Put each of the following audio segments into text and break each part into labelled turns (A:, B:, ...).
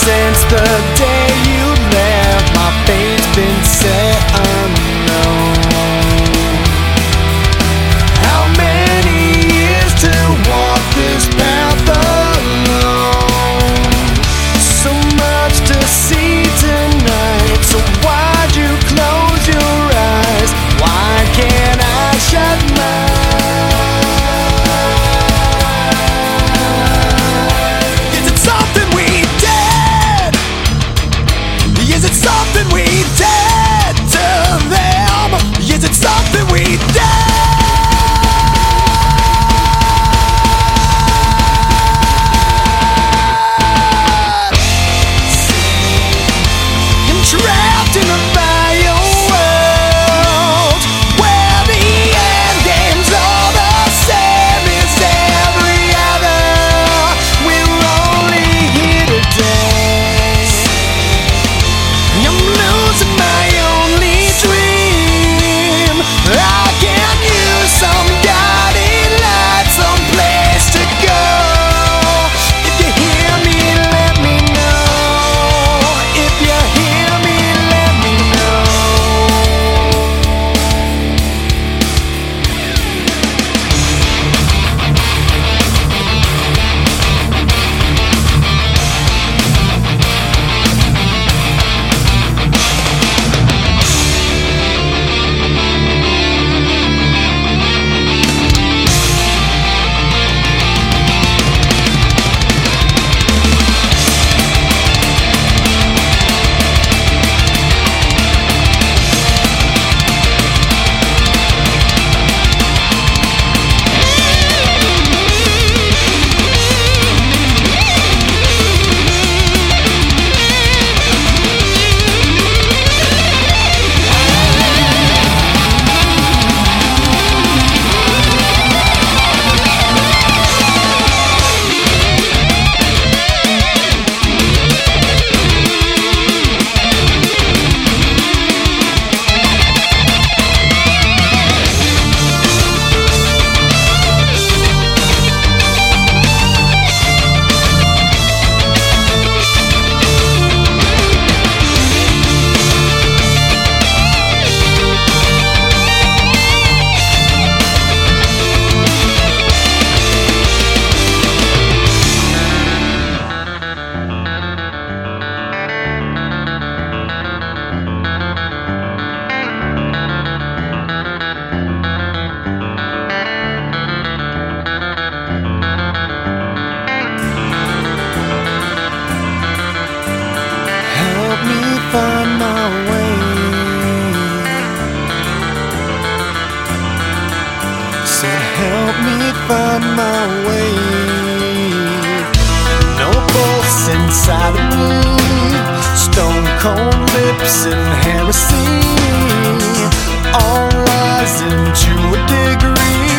A: since the day you left, my fate's been set on find my way. No pulse inside of me. stone cold lips and heresy, all lies into a degree.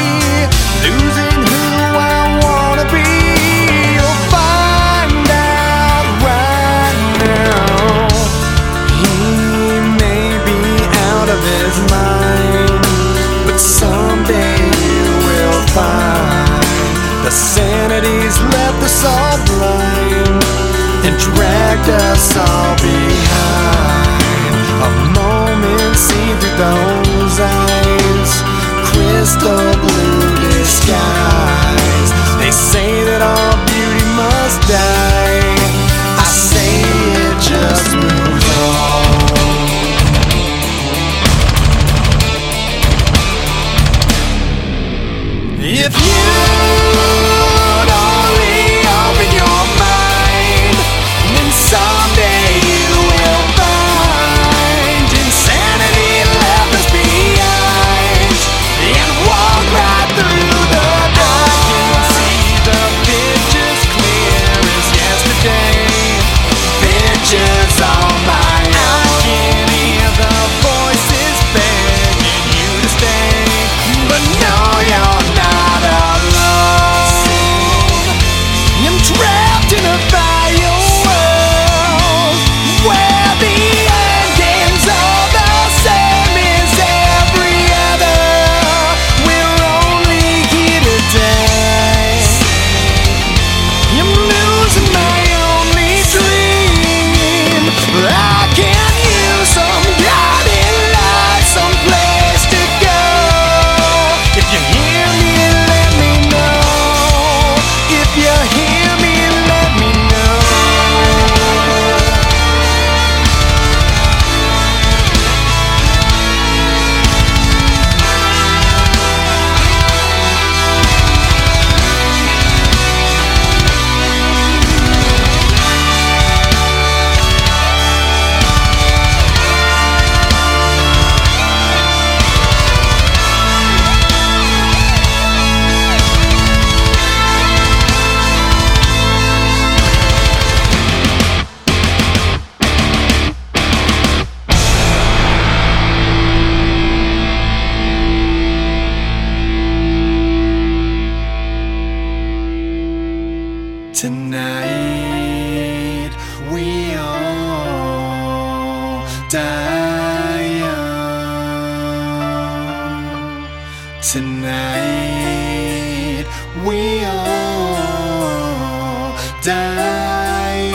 A: Die.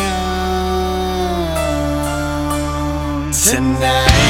A: Tonight.